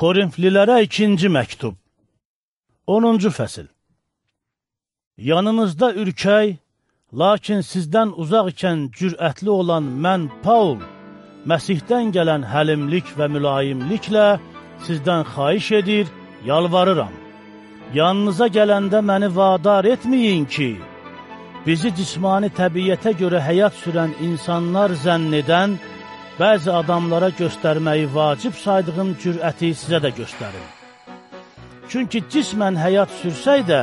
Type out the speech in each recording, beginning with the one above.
Korinflilərə ikinci məktub 10-cu fəsil Yanınızda ürkək, lakin sizdən uzaq ikən cürətli olan mən Paul, Məsihdən gələn həlimlik və mülayimliklə sizdən xaiş edir, yalvarıram. Yanınıza gələndə məni vadar etməyin ki, bizi cismani təbiyyətə görə həyat sürən insanlar zənn edən bəzi adamlara göstərməyi vacib saydığım cürəti sizə də göstərim. Çünki cismən həyat sürsək də,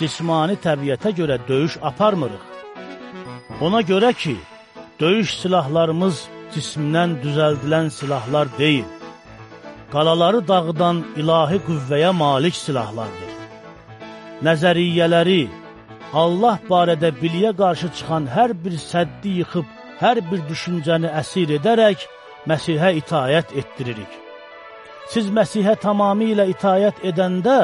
cismani təbiyyətə görə döyüş aparmırıq. Ona görə ki, döyüş silahlarımız cismdən düzəldilən silahlar deyil, qalaları dağıdan ilahi qüvvəyə malik silahlardır. Nəzəriyyələri, Allah barədə biliyə qarşı çıxan hər bir səddi yıxıb hər bir düşüncəni əsir edərək Məsihə itayət etdiririk. Siz Məsihə tamamilə itayət edəndə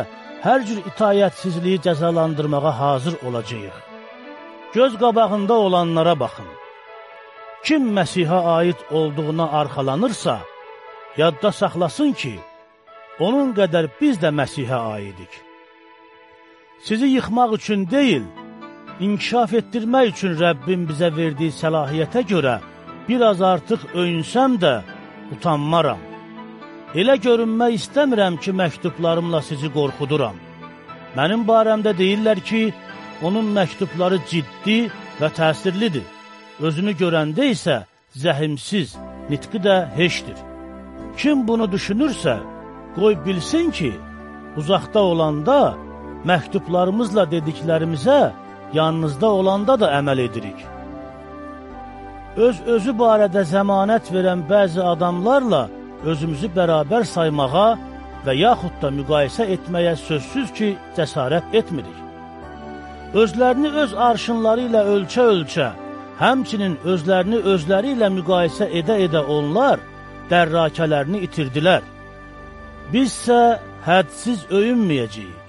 hər cür itayətsizliyi cəzalandırmağa hazır olacaq. Göz qabağında olanlara baxın. Kim Məsihə aid olduğuna arxalanırsa, yadda saxlasın ki, onun qədər biz də Məsihə aidik. Sizi yıxmaq üçün deyil, inkişaf etdirmək üçün Rəbbin bizə verdiyi səlahiyyətə görə biraz artıq öyünsəm də utanmaram. Elə görünmək istəmirəm ki, məktublarımla sizi qorxuduram. Mənim barəmdə deyirlər ki, onun məktubları ciddi və təsirlidir. Özünü görəndə isə zəhimsiz, nitqi də heçdir. Kim bunu düşünürsə, qoy bilsin ki, uzaqda olanda məktublarımızla dediklərimizə yanınızda olanda da əməl edirik. Öz-özü barədə zəmanət verən bəzi adamlarla özümüzü bərabər saymağa və yaxud da müqayisə etməyə sözsüz ki, cəsarət etmirik. Özlərini öz arşınları ilə ölçə-ölçə, həmçinin özlərini özləri ilə müqayisə edə-edə onlar dərrakələrini itirdilər. Bizsə hədsiz öyünməyəcəyik.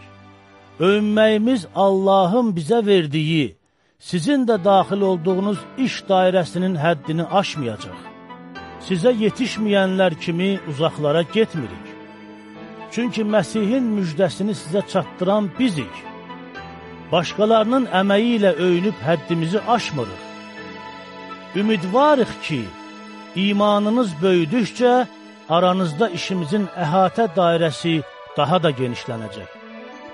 Öyünməyimiz Allahın bizə verdiyi, sizin də daxil olduğunuz iş dairəsinin həddini aşmayacaq. Sizə yetişməyənlər kimi uzaqlara getmirik. Çünki Məsihin müjdəsini sizə çatdıran bizik. Başqalarının əməyi ilə öyünüb həddimizi aşmırıq. Ümidvarıq ki, imanınız böyüdükcə aranızda işimizin əhatə dairəsi daha da genişlənəcək.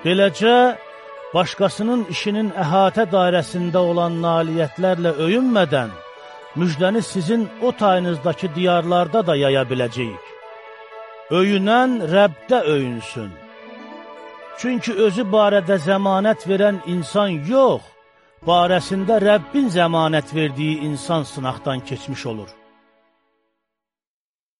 Beləcə, başqasının işinin əhatə dairəsində olan nailiyyətlərlə öyünmədən, müjdəni sizin o tayınızdakı diyarlarda da yaya biləcəyik. Öyünən Rəbdə öyünsün. Çünki özü barədə zəmanət verən insan yox, barəsində Rəbbin zəmanət verdiyi insan sınaqdan keçmiş olur.